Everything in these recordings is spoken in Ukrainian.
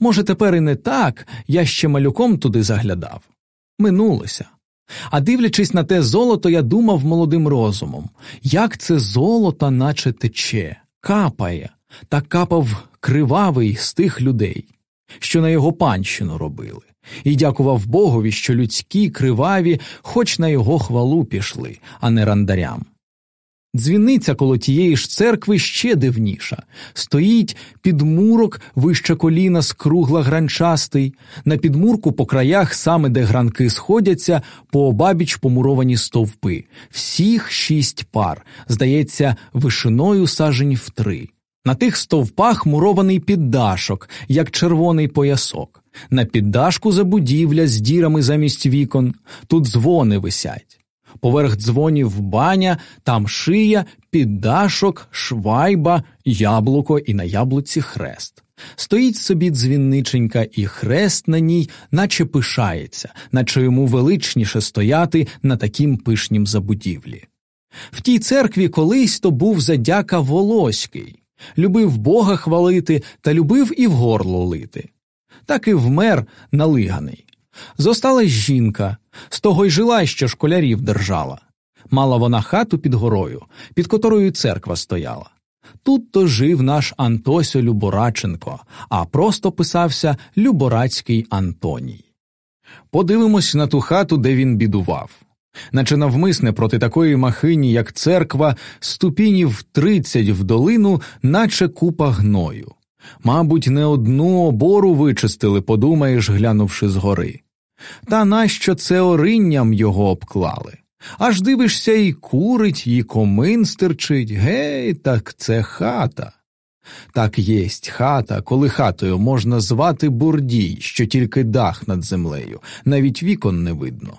Може, тепер і не так, я ще малюком туди заглядав. Минулося. А дивлячись на те золото, я думав молодим розумом, як це золото, наче тече, капає, та капав кривавий з тих людей, що на його панщину робили, і дякував Богові, що людські криваві, хоч на його хвалу пішли, а не рандарям. Дзвіниця коло тієї ж церкви ще дивніша. Стоїть підмурок вище коліна скругла гранчастий, на підмурку по краях, саме де гранки сходяться, пообабіч помуровані стовпи, всіх шість пар, здається, вишиною сажень в три. На тих стовпах мурований піддашок, як червоний поясок, на піддашку забудівля з дірами замість вікон, тут дзвони висять. Поверх дзвонів баня, там шия, піддашок, швайба, яблуко і на яблуці хрест. Стоїть собі дзвінниченька, і хрест на ній, наче пишається, наче йому величніше стояти на такім пишнім забудівлі. В тій церкві колись то був задяка Волоський, любив Бога хвалити та любив і в горло лити. Так і вмер налиганий. Зосталась жінка, з того й жила, що школярів держала. Мала вона хату під горою, під котрою церква стояла. Тут то жив наш Антосьо Любораченко, а просто писався Люборацький Антоній. Подивимось на ту хату, де він бідував. Наче навмисне проти такої махині, як церква, ступінів тридцять в долину, наче купа гною. Мабуть, не одну обору вичистили, подумаєш, глянувши згори. Та нащо це оринням його обклали? Аж дивишся, і курить, і комин стирчить. Гей, так це хата. Так єсть хата, коли хатою можна звати бурдій, що тільки дах над землею, навіть вікон не видно.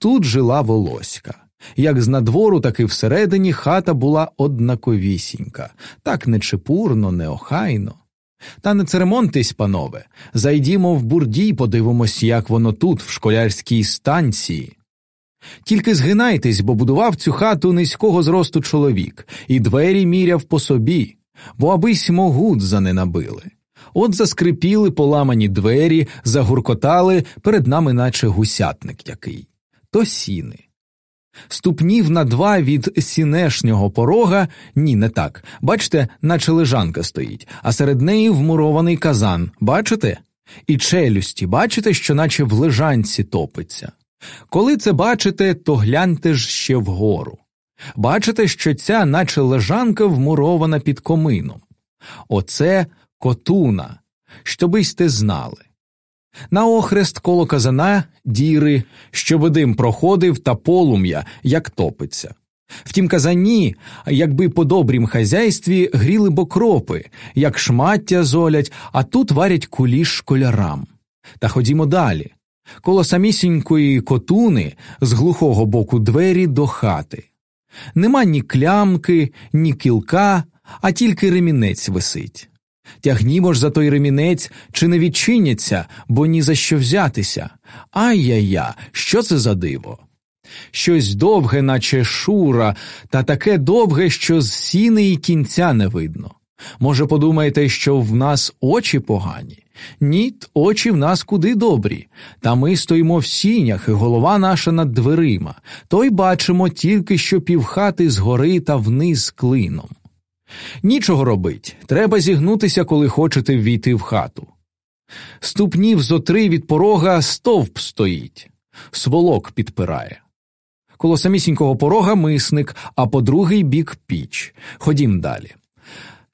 Тут жила волоська. Як з надвору, так і всередині хата була однаковісінька, так нечепурно, неохайно. Та не церемонтесь, панове, зайдімо в бурдій, подивимось, як воно тут, в школярській станції. Тільки згинайтесь, бо будував цю хату низького зросту чоловік, і двері міряв по собі, бо абись могудза не набили. От заскрипіли поламані двері, загуркотали перед нами, наче гусятник який, то сіни. Ступнів на два від сінешнього порога ні, не так. Бачите, наче лежанка стоїть, а серед неї вмурований казан. Бачите? І челюсті, бачите, що наче в лежанці топиться. Коли це бачите, то гляньте ж ще вгору. Бачите, що ця, наче лежанка, вмурована під комином. Оце котуна, щоби сте знали. На охрест коло казана діри, щоби дим проходив та полум'я, як топиться. В тім казані, якби по добрім хазяйстві гріли б окропи, як шмаття золять, а тут варять куліш школярам. Та ходімо далі. Коло самісінької котуни з глухого боку двері до хати. Нема ні клямки, ні кілка, а тільки ремінець висить. Тягнімо ж за той ремінець, чи не відчиняться, бо ні за що взятися. Ай-я-я, що це за диво? Щось довге, наче шура, та таке довге, що з сіни й кінця не видно. Може, подумаєте, що в нас очі погані? Ні, очі в нас куди добрі, та ми стоїмо в сінях, і голова наша над дверима, то й бачимо тільки що півхати згори та вниз клином. Нічого робить, треба зігнутися, коли хочете ввійти в хату. Ступнів зо три від порога стовп стоїть, сволок підпирає. Коло самісінького порога мисник, а по другий бік піч. Ходім далі.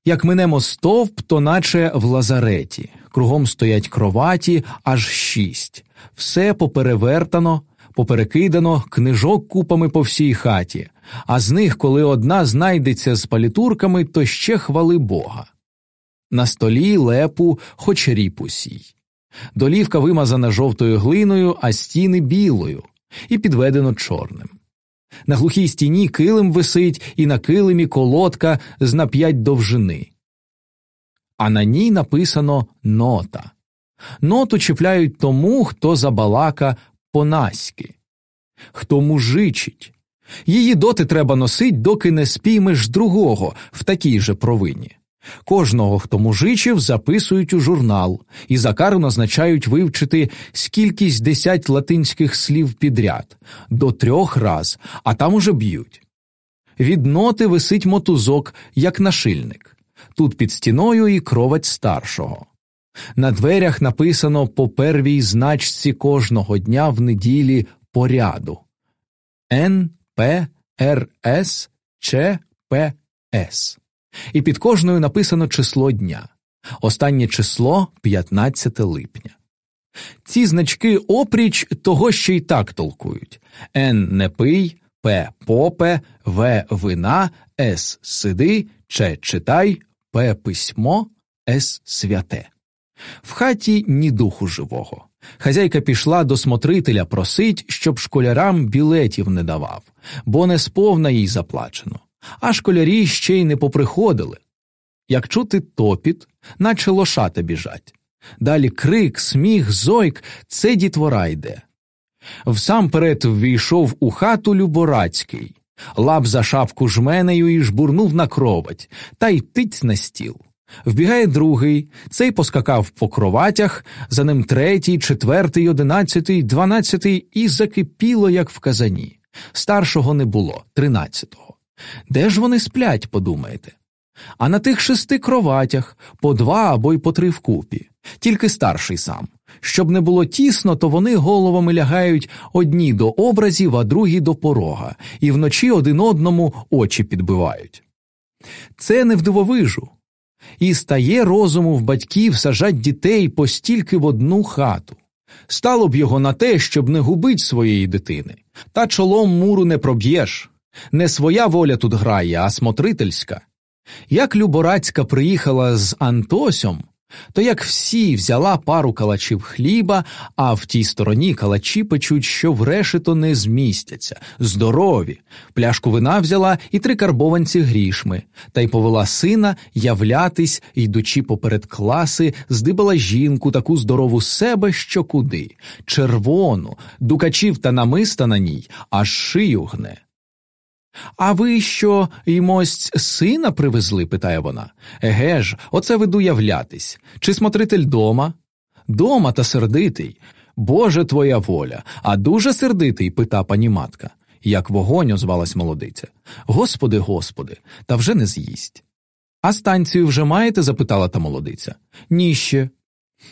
Як минемо стовп, то наче в лазареті, кругом стоять кроваті аж шість, все поперевертано, поперекидано, книжок купами по всій хаті, а з них, коли одна знайдеться з палітурками, то ще хвали Бога. На столі лепу, хоч ріп сій. Долівка вимазана жовтою глиною, а стіни білою, і підведено чорним. На глухій стіні килим висить, і на килимі колодка з на довжини. А на ній написано нота. Ноту чіпляють тому, хто забалака понаськи, хто мужичить. Її доти треба носить, доки не спіймеш другого в такій же провині. Кожного, хто мужичив, записують у журнал і за кару назначають вивчити скількись десять латинських слів підряд до трьох раз, а там уже б'ють. Від ноти висить мотузок, як нашильник. Тут під стіною і кровать старшого. На дверях написано по первій значці кожного дня в неділі поряду Н, П, Р, С, Ч, П, С. І під кожною написано число дня. Останнє число 15 липня. Ці значки опріч того, що й так толкують Н не пий, П попе, В вина, С сиди, Ч читай, П письмо, С святе. В хаті ні духу живого. Хазяйка пішла до смотрителя просить, щоб школярам білетів не давав, бо не сповна їй заплачено, а школярі ще й не поприходили. Як чути топіт, наче лошата біжать. Далі крик, сміх, зойк це дітвора йде. Всамперед ввійшов у хату Люборацький, лап за шапку жменею і жбурнув на кровать, та й тиць на стіл. Вбігає другий, цей поскакав по кроватях, за ним третій, четвертий, одинадцятий, дванадцятий і закипіло, як в казані. Старшого не було, тринадцятого. Де ж вони сплять, подумаєте? А на тих шести кроватях по два або й по три вкупі, тільки старший сам. Щоб не було тісно, то вони головами лягають одні до образів, а другі до порога, і вночі один одному очі підбивають. Це не вдивовижу. І стає розуму в батьків сажать дітей постільки в одну хату. Стало б його на те, щоб не губить своєї дитини, та чолом муру не проб'єш. Не своя воля тут грає, а смотрительська. Як Люборацька приїхала з Антосьом, то як всі взяла пару калачів хліба, а в тій стороні калачі печуть, що в решето не змістяться, здорові, пляшку вина взяла і три карбованці грішми, та й повела сина являтись, йдучи поперед класи, здибала жінку таку здорову себе, що куди, червону, дукачів та намиста на ній, аж шию гне. А ви що, ймось, сина привезли? питає вона. Еге ж, оце веду являтись. Чи смотритель дома? Дома та сердитий. Боже твоя воля, а дуже сердитий, пита пані матка. Як вогонь озвалась молодиця. Господи, господи, та вже не з'їсть. А станцію вже маєте? запитала та молодиця. Ні ще.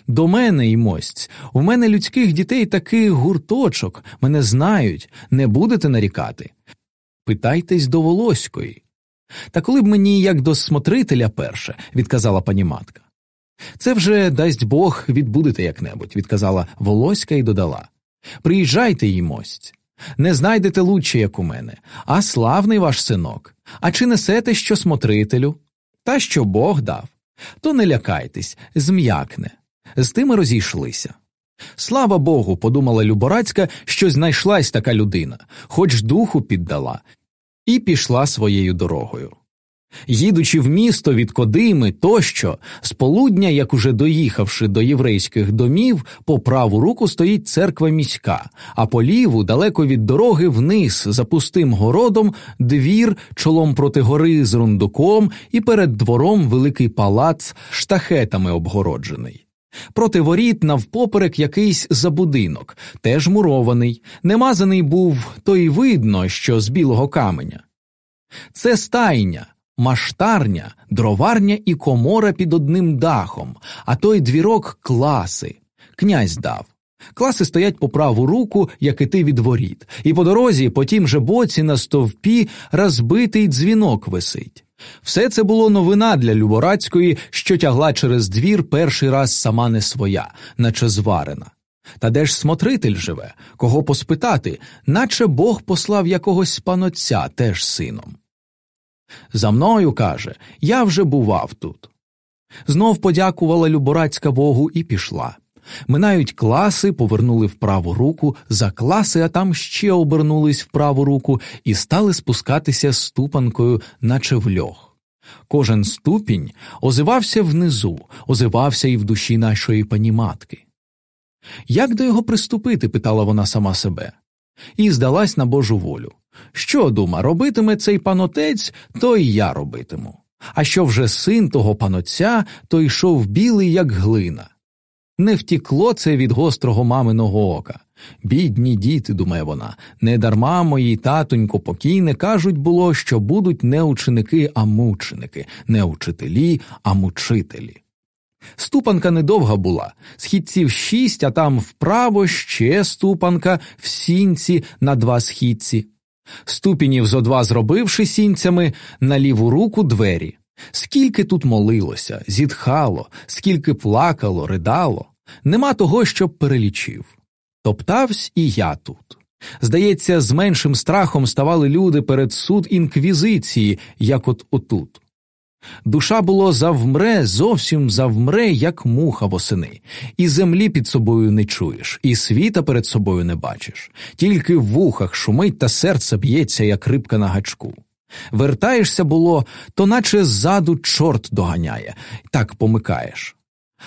До мене й мость. У мене людських дітей такий гурточок, мене знають, не будете нарікати. Питайтесь до Волоської. Та коли б мені як до смотрителя перше, відказала пані матка. Це вже, дасть Бог, відбудете як небудь, відказала Волоська і додала. Приїжджайте їй мость. Не знайдете лучше, як у мене, а славний ваш синок. А чи несете що смотрителю? Та що Бог дав. То не лякайтесь, зм'якне. З тими розійшлися. Слава Богу, подумала Люборацька, що знайшлась така людина, хоч духу піддала, і пішла своєю дорогою. Їдучи в місто від Кодими тощо, з полудня, як уже доїхавши до єврейських домів, по праву руку стоїть церква міська, а по ліву, далеко від дороги, вниз, за пустим городом, двір, чолом проти гори з рундуком, і перед двором великий палац штахетами обгороджений. Проти воріт навпоперек якийсь забудинок, теж мурований, немазаний був, то й видно, що з білого каменя. Це стайня, маштарня, дроварня і комора під одним дахом, а той двірок класи. Князь дав. Класи стоять по праву руку, як іти від воріт, і по дорозі, по тім же боці на стовпі розбитий дзвінок висить. Все це було новина для Люборацької, що тягла через двір перший раз сама не своя, наче зварена. Та де ж смотритель живе, кого поспитати, наче Бог послав якогось панотця теж сином. За мною, каже, я вже бував тут. Знов подякувала Люборацька Богу і пішла. Минають класи, повернули в праву руку, за класи, а там ще обернулись в праву руку і стали спускатися ступанкою, наче в льох. Кожен ступінь озивався внизу, озивався і в душі нашої пані матки. Як до його приступити? питала вона сама себе, і здалась на Божу волю. Що, дума, робитиме цей панотець, то й я робитиму. А що вже син того панотця, то йшов білий, як глина. Не втікло це від гострого маминого ока. Бідні діти, думає вона, недарма мої татонько покійне кажуть було, що будуть не ученики, а мученики, не учителі, а мучителі. Ступанка недовга була, східців шість, а там вправо ще ступанка в сінці на два східці. Ступінів зо два зробивши сінцями, на ліву руку двері. Скільки тут молилося, зітхало, скільки плакало, ридало, нема того, щоб перелічив. Топтавсь і я тут. Здається, з меншим страхом ставали люди перед суд інквізиції, як от отут. Душа було завмре, зовсім завмре, як муха восени, і землі під собою не чуєш, і світа перед собою не бачиш, тільки в вухах шумить та серце б'ється, як рибка на гачку. Вертаєшся, було, то наче ззаду чорт доганяє, так помикаєш.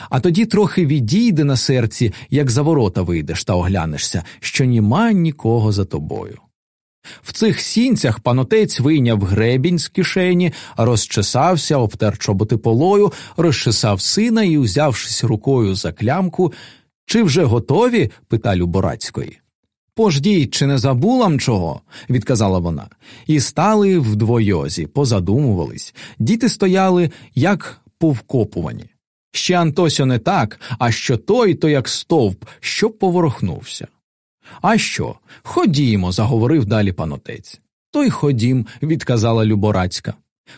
А тоді трохи відійде на серці, як за ворота вийдеш та оглянешся, що німа нікого за тобою. В цих сінцях панотець вийняв гребінь з кишені, розчесався, обтер чоботи полою, розчесав сина і, узявшись рукою за клямку, чи вже готові? пита Люборацької. Пождіть, чи не забулам чого? відказала вона, і стали в двойозі, позадумувались. Діти стояли, як повкопувані. Ще Антосьо не так, а що той, то як стовп, що поворохнувся. А що? Ходімо, заговорив далі панотець. То й ходім, відказала Люборацька.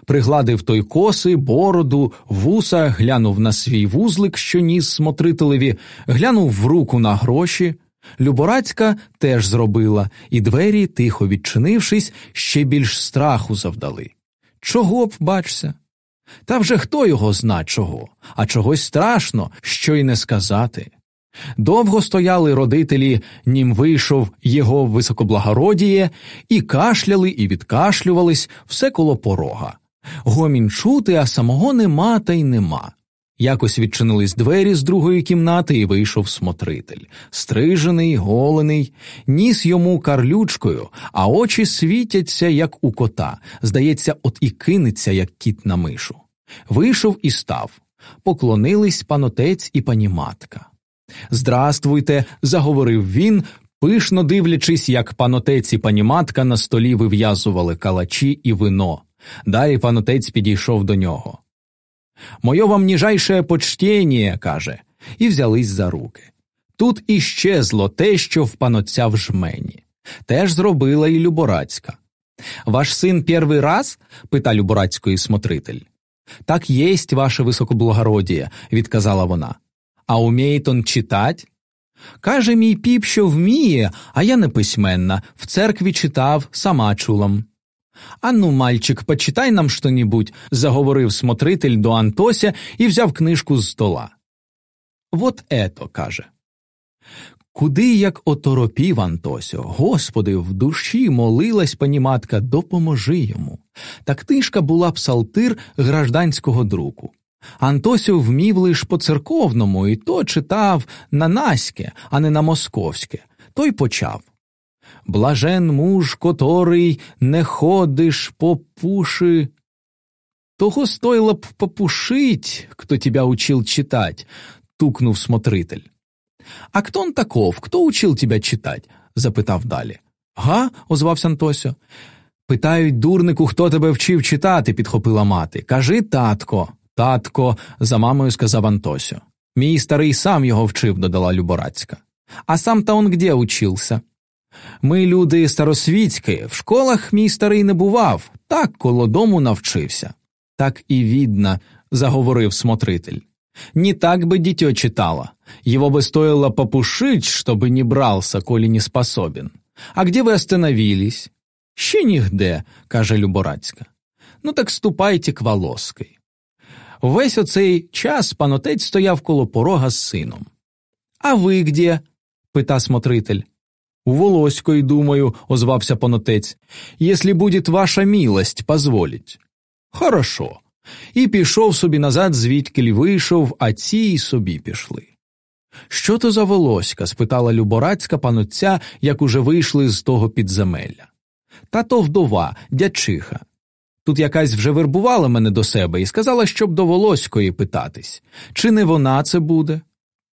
Пригладив той коси, бороду, вуса, глянув на свій вузлик, що ніс смотрителеві, глянув в руку на гроші. Люборацька теж зробила, і двері, тихо відчинившись, ще більш страху завдали. Чого б, бачся? Та вже хто його зна чого, а чогось страшно, що й не сказати. Довго стояли родителі, нім вийшов його високоблагородіє, і кашляли, і відкашлювались все коло порога. Гомін чути, а самого нема та й нема. Якось відчинились двері з другої кімнати, і вийшов смотритель. Стрижений, голений, ніс йому карлючкою, а очі світяться, як у кота. Здається, от і кинеться, як кіт на мишу. Вийшов і став. Поклонились панотець і пані матка. Здравствуйте, заговорив він, пишно дивлячись, як панотець і пані матка на столі вив'язували калачі і вино. Далі панотець підійшов до нього. Моє вам ніжайше почтєнє, каже, і взялись за руки. Тут іщезло те, що в панотця в жмені. Теж зробила і Люборацька. Ваш син перший раз? пита Люборацької смотритель. Так єсть, ваше високоблагородіє, відказала вона. А уміє он читать? Каже мій піп, що вміє, а я не письменна, в церкві читав, сама чулам. Ану, мальчик, почитай нам що-нібудь», – заговорив смотритель до Антося і взяв книжку з стола. Вот ето, каже. Куди як оторопів Антосьо, Господи, в душі молилась пані матка, допоможи йому. Та книжка була псалтир гражданського друку. Антосю вмів лиш по церковному, і то читав на наське, а не на московське, той почав. Блажен муж, котрий не ходиш по пуши. Того стоило б попушить, кто тебя учил читать, тукнув смотритель. А кто он таков, кто учил тебя читать? запитав далі. Га? озвався Антосьо. Питають дурнику, хто тебе вчив читати, підхопила мати. Кажи, татко. Татко, за мамою сказав Антосьо. Мій старий сам його вчив, додала Люборацька. А сам та он где учився? Ми люди старосвітські, в школах мій старий не бував, так коло дому навчився. Так і видно, заговорив смотритель. Не так бы дитё читало. Его бы стоило попушить, чтобы не брался, коли не способен. А где вы остановились? Ще нігде, каже Люборацька. Ну так ступайте к Волоской. Весь оцей час панотець стояв коло порога з сином. А ви где? пита смотритель. У Волоської, думаю, озвався панотець, «Если будет ваша милость, позволить. Хорошо. І пішов собі назад, звідки вийшов, а ці й собі пішли. Що то за волоська? спитала Люборацька панотця, як уже вийшли з того підземелля. Та то вдова, дячиха. Тут якась вже вербувала мене до себе і сказала, щоб до Волоської питатись. Чи не вона це буде?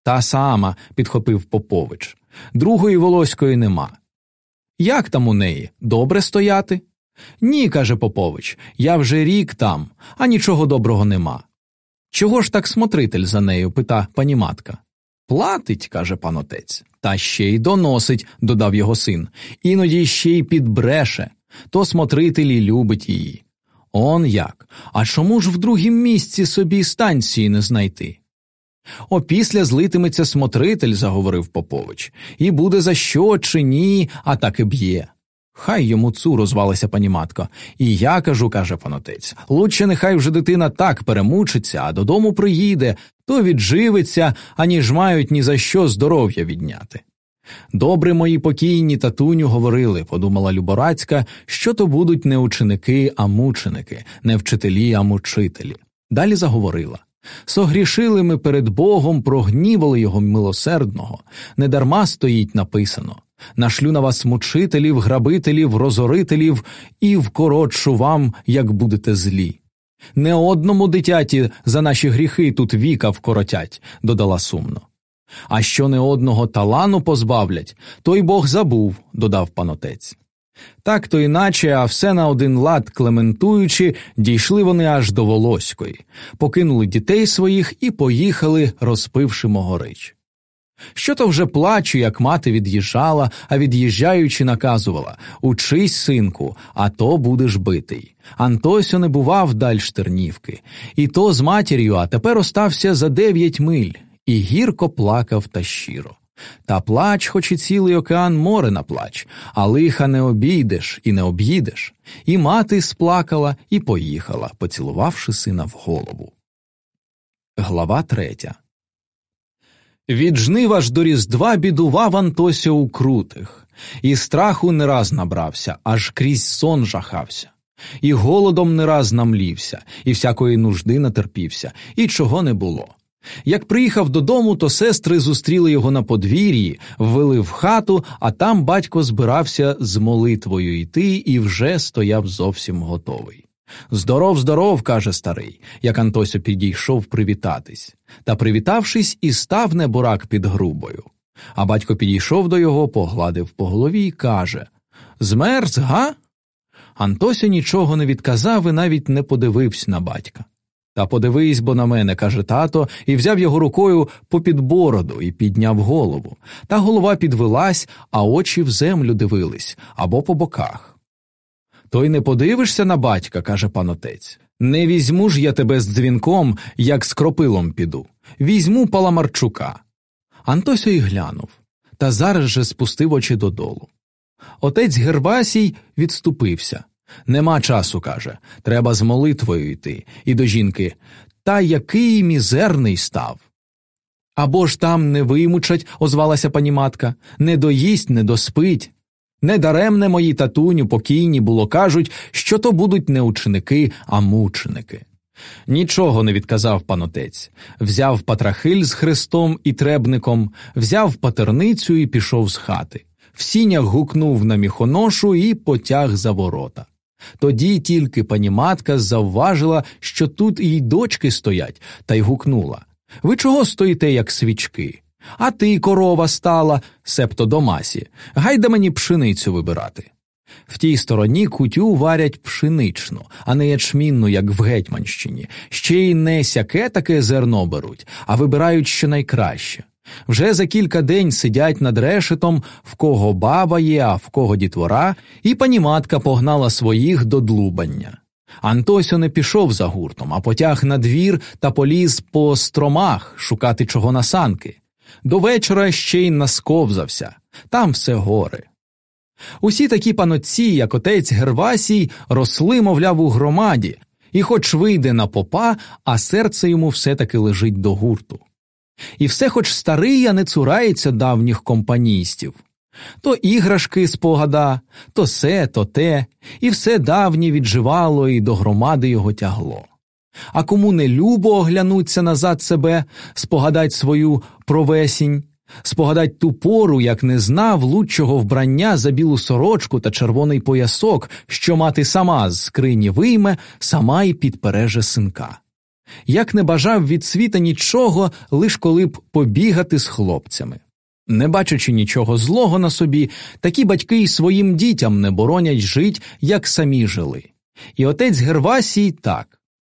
Та сама, підхопив Попович. Другої Волоської нема. Як там у неї? Добре стояти? Ні, каже Попович, я вже рік там, а нічого доброго нема. Чого ж так смотритель за нею? пита пані матка. Платить, каже пан отець, та ще й доносить, додав його син, іноді ще й підбреше, то смотритель і любить її. Он як? А чому ж в другім місці собі станції не знайти? Опісля злитиметься смотритель, заговорив Попович, і буде за що чи ні, а так і б'є. Хай йому цу розвалася пані матка. І я кажу, каже панотець, лучше нехай вже дитина так перемучиться, а додому приїде, то відживиться, аніж мають ні за що здоров'я відняти. Добре мої покійні татуню говорили, подумала Люборацька, що то будуть не ученики, а мученики, не вчителі, а мучителі. Далі заговорила. Согрішили ми перед Богом, прогнівали його милосердного, недарма стоїть написано нашлю на вас мучителів, грабителів, розорителів і вкоротшу вам, як будете злі. Не одному дитяті за наші гріхи тут віка вкоротять, додала сумно. А що не одного талану позбавлять, то й Бог забув, додав панотець. Так то іначе, а все на один лад клементуючи, дійшли вони аж до Волоської, покинули дітей своїх і поїхали, розпивши могорич. Що то вже плачу, як мати від'їжджала, а від'їжджаючи, наказувала Учись, синку, а то будеш битий. Антосьо не бував даль Штернівки, і то з матір'ю, а тепер остався за дев'ять миль, і гірко плакав та щиро. Та плач, хоч і цілий океан море на плач, а лиха не обійдеш і не об'їдеш. І мати сплакала і поїхала, поцілувавши сина в голову. Глава третя від жнива ж до Різдва бідував Антося у крутих, і страху не раз набрався, аж крізь сон жахався, і голодом не раз намлівся, і всякої нужди натерпівся, і чого не було. Як приїхав додому, то сестри зустріли його на подвір'ї, ввели в хату, а там батько збирався з молитвою йти і вже стояв зовсім готовий. Здоров, здоров, каже старий, як Антосю підійшов привітатись. Та, привітавшись, і став небурак під грубою. А батько підійшов до його, погладив по голові і каже Змерз, га? Антося нічого не відказав і навіть не подивився на батька. Та подивись бо на мене, каже тато, і взяв його рукою попід бороду і підняв голову. Та голова підвелась, а очі в землю дивились або по боках. То й не подивишся на батька, каже пан отець. Не візьму ж я тебе з дзвінком, як з кропилом піду. Візьму Паламарчука. Антосю й глянув, та зараз же спустив очі додолу. Отець Гервасій відступився. Нема часу, каже, треба з молитвою йти, і до жінки. Та який мізерний став. Або ж там не вимучать, озвалася пані матка, не доїсть, не доспить. Недаремне мої татуню покійні було кажуть, що то будуть не ученики, а мученики. Нічого не відказав панотець, взяв патрахиль з хрестом і требником, взяв патерницю і пішов з хати. В сінях гукнув на міхоношу і потяг за ворота. Тоді тільки пані матка завважила, що тут і дочки стоять, та й гукнула Ви чого стоїте, як свічки? А ти, корова, стала, септо до масі, гайда мені пшеницю вибирати. В тій стороні кутю варять пшеничну, а не ячмінну, як в Гетьманщині, ще й не сяке таке зерно беруть, а вибирають що найкраще. Вже за кілька день сидять над решетом, в кого баба є, а в кого дітвора, і паніматка погнала своїх до длубання. Антосьо не пішов за гуртом, а потяг на двір та поліз по стромах шукати чого на санки. До вечора ще й насковзався, там все гори. Усі такі панотці, як отець Гервасій, росли, мовляв, у громаді, і хоч вийде на попа, а серце йому все таки лежить до гурту. І все хоч старий, а не цурається давніх компаністів. То іграшки спогада, то се, то те, і все давнє відживало і до громади його тягло. А кому не любо оглянуться назад себе, спогадать свою провесінь, Спогадать ту пору, як не знав лучшого вбрання за білу сорочку та червоний поясок, що мати сама з скрині вийме, сама й підпереже синка. Як не бажав від світа нічого, лиш коли б побігати з хлопцями. Не бачачи нічого злого на собі, такі батьки й своїм дітям не боронять жить, як самі жили. І отець Гервасій так